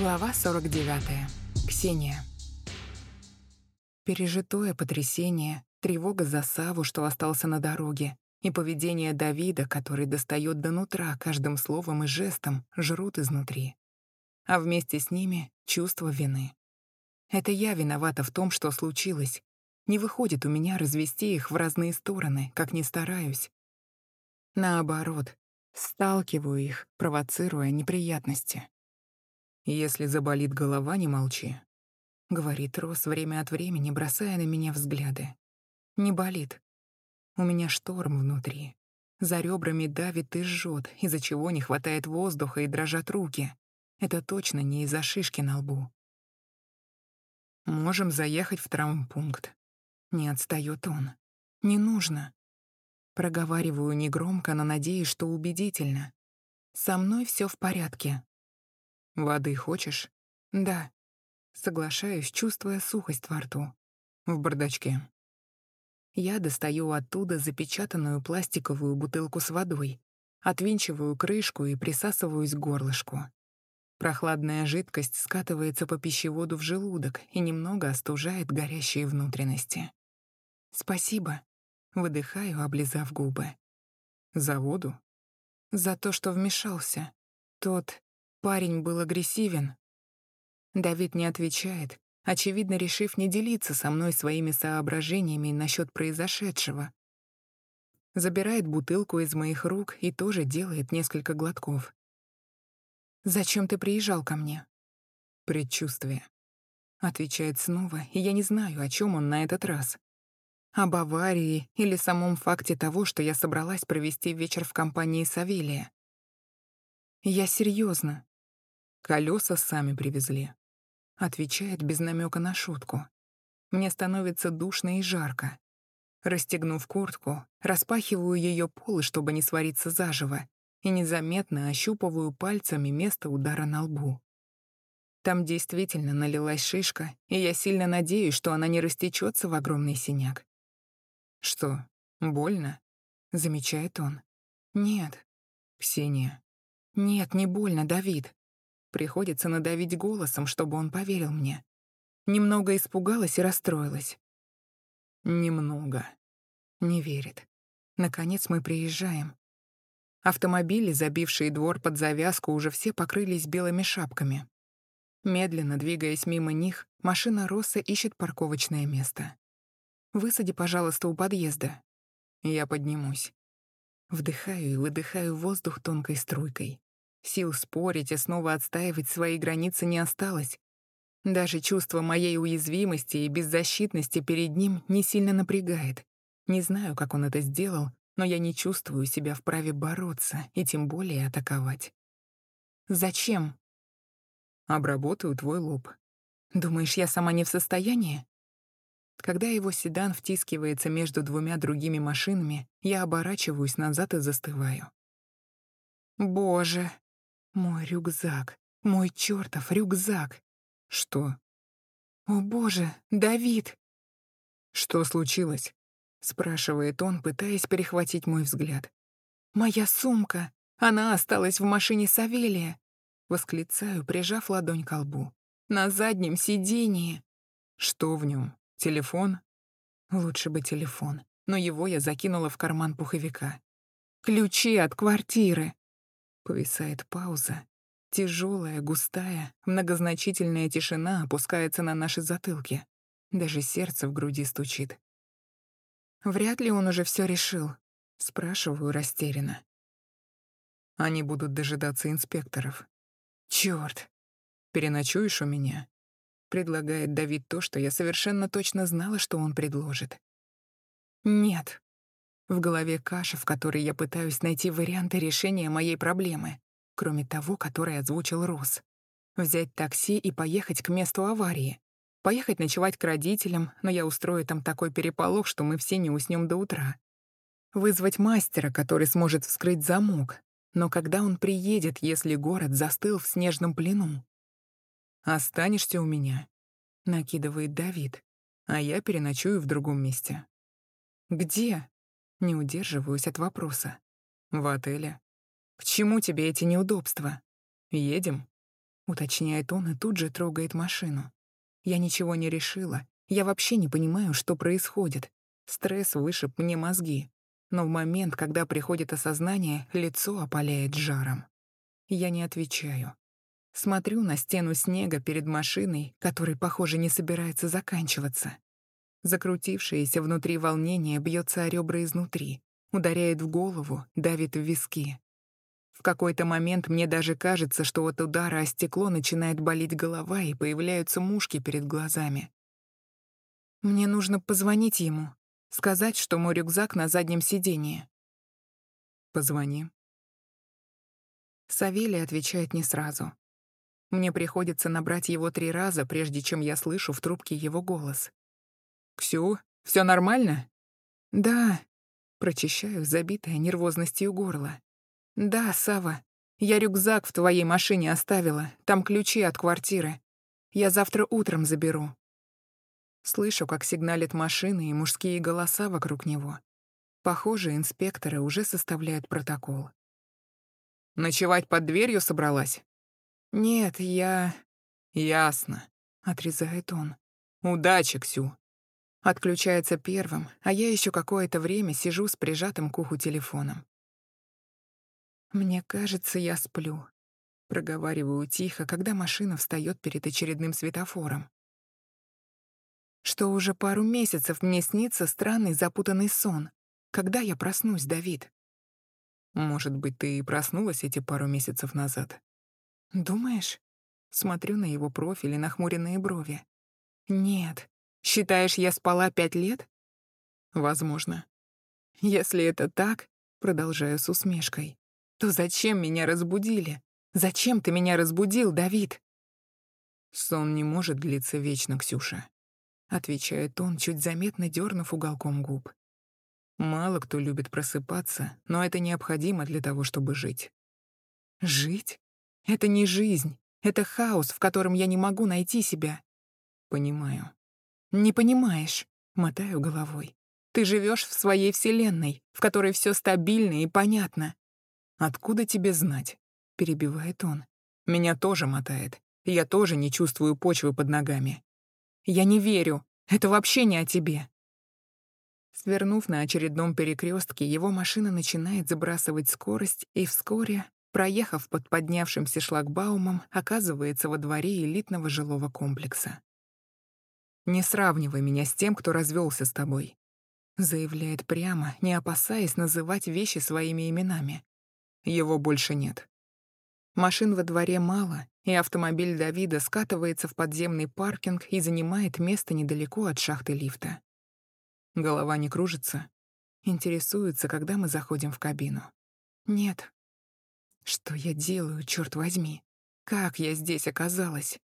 Глава 49. Ксения. Пережитое потрясение, тревога за Саву, что остался на дороге, и поведение Давида, который достает до нутра каждым словом и жестом, жрут изнутри. А вместе с ними — чувство вины. Это я виновата в том, что случилось. Не выходит у меня развести их в разные стороны, как ни стараюсь. Наоборот, сталкиваю их, провоцируя неприятности. «Если заболит голова, не молчи», — говорит Рос время от времени, бросая на меня взгляды. «Не болит. У меня шторм внутри. За ребрами давит и жжет, из-за чего не хватает воздуха и дрожат руки. Это точно не из-за шишки на лбу. Можем заехать в травмпункт. Не отстает он. Не нужно. Проговариваю негромко, но надеюсь, что убедительно. Со мной все в порядке. «Воды хочешь?» «Да». Соглашаюсь, чувствуя сухость во рту. В бардачке. Я достаю оттуда запечатанную пластиковую бутылку с водой, отвинчиваю крышку и присасываюсь к горлышку. Прохладная жидкость скатывается по пищеводу в желудок и немного остужает горящие внутренности. «Спасибо», — выдыхаю, облизав губы. «За воду?» «За то, что вмешался. Тот Парень был агрессивен. Давид не отвечает, очевидно, решив не делиться со мной своими соображениями насчет произошедшего. Забирает бутылку из моих рук и тоже делает несколько глотков. «Зачем ты приезжал ко мне?» «Предчувствие». Отвечает снова, и я не знаю, о чем он на этот раз. Об аварии или самом факте того, что я собралась провести вечер в компании Савелия. Я серьезно. Колеса сами привезли. Отвечает без намека на шутку. Мне становится душно и жарко. Расстегнув куртку, распахиваю ее полы, чтобы не свариться заживо, и незаметно ощупываю пальцами место удара на лбу. Там действительно налилась шишка, и я сильно надеюсь, что она не растечется в огромный синяк. «Что, больно?» — замечает он. «Нет». «Ксения». «Нет, не больно, Давид. Приходится надавить голосом, чтобы он поверил мне. Немного испугалась и расстроилась. Немного. Не верит. Наконец мы приезжаем. Автомобили, забившие двор под завязку, уже все покрылись белыми шапками. Медленно двигаясь мимо них, машина Росса ищет парковочное место. «Высади, пожалуйста, у подъезда». Я поднимусь. Вдыхаю и выдыхаю воздух тонкой струйкой. Сил спорить и снова отстаивать свои границы не осталось. Даже чувство моей уязвимости и беззащитности перед ним не сильно напрягает. Не знаю, как он это сделал, но я не чувствую себя вправе бороться и тем более атаковать. «Зачем?» «Обработаю твой лоб». «Думаешь, я сама не в состоянии?» Когда его седан втискивается между двумя другими машинами, я оборачиваюсь назад и застываю. «Боже!» Мой рюкзак. Мой чертов рюкзак. Что? О боже, Давид! Что случилось? Спрашивает он, пытаясь перехватить мой взгляд. Моя сумка. Она осталась в машине Савелия. Восклицаю, прижав ладонь к лбу. На заднем сидении. Что в нем? Телефон? Лучше бы телефон, но его я закинула в карман пуховика. Ключи от квартиры. Повисает пауза. Тяжелая, густая, многозначительная тишина опускается на наши затылки. Даже сердце в груди стучит. Вряд ли он уже все решил. Спрашиваю растерянно. Они будут дожидаться инспекторов. Черт! Переночуешь у меня? Предлагает Давид то, что я совершенно точно знала, что он предложит. Нет, в голове каша, в которой я пытаюсь найти варианты решения моей проблемы, кроме того, который озвучил Рос. Взять такси и поехать к месту аварии. Поехать ночевать к родителям, но я устрою там такой переполох, что мы все не уснем до утра. Вызвать мастера, который сможет вскрыть замок. Но когда он приедет, если город застыл в снежном плену? «Останешься у меня», — накидывает Давид, а я переночую в другом месте. «Где?» Не удерживаюсь от вопроса. В отеле. К чему тебе эти неудобства? Едем? уточняет он и тут же трогает машину. Я ничего не решила. Я вообще не понимаю, что происходит. Стресс вышиб мне мозги. Но в момент, когда приходит осознание, лицо опаляет жаром. Я не отвечаю. Смотрю на стену снега перед машиной, который, похоже, не собирается заканчиваться. Закрутившееся внутри волнение бьется о ребра изнутри, ударяет в голову, давит в виски. В какой-то момент мне даже кажется, что от удара о стекло начинает болеть голова и появляются мушки перед глазами. Мне нужно позвонить ему, сказать, что мой рюкзак на заднем сидении. Позвони. Савелий отвечает не сразу. Мне приходится набрать его три раза, прежде чем я слышу в трубке его голос. «Ксю, все нормально?» «Да», — прочищаю забитое нервозностью горло. «Да, Сава, я рюкзак в твоей машине оставила, там ключи от квартиры. Я завтра утром заберу». Слышу, как сигналит машины и мужские голоса вокруг него. Похоже, инспекторы уже составляют протокол. «Ночевать под дверью собралась?» «Нет, я...» «Ясно», — отрезает он. «Удачи, Ксю». Отключается первым, а я еще какое-то время сижу с прижатым к уху телефоном. «Мне кажется, я сплю», — проговариваю тихо, когда машина встает перед очередным светофором. Что уже пару месяцев мне снится странный запутанный сон. Когда я проснусь, Давид? Может быть, ты и проснулась эти пару месяцев назад? «Думаешь?» Смотрю на его профиль и нахмуренные брови. «Нет. Считаешь, я спала пять лет?» «Возможно». «Если это так, — продолжаю с усмешкой, — то зачем меня разбудили? Зачем ты меня разбудил, Давид?» «Сон не может длиться вечно, Ксюша», — отвечает он, чуть заметно дернув уголком губ. «Мало кто любит просыпаться, но это необходимо для того, чтобы жить». «Жить? Это не жизнь. Это хаос, в котором я не могу найти себя. Понимаю. Не понимаешь, мотаю головой. Ты живешь в своей вселенной, в которой все стабильно и понятно. Откуда тебе знать? Перебивает он. Меня тоже мотает. Я тоже не чувствую почвы под ногами. Я не верю. Это вообще не о тебе. Свернув на очередном перекрестке, его машина начинает забрасывать скорость, и вскоре проехав под поднявшимся шлагбаумом, оказывается во дворе элитного жилого комплекса. «Не сравнивай меня с тем, кто развелся с тобой», заявляет прямо, не опасаясь называть вещи своими именами. Его больше нет. Машин во дворе мало, и автомобиль Давида скатывается в подземный паркинг и занимает место недалеко от шахты лифта. Голова не кружится. Интересуется, когда мы заходим в кабину. Нет, что я делаю, черт возьми? Как я здесь оказалась?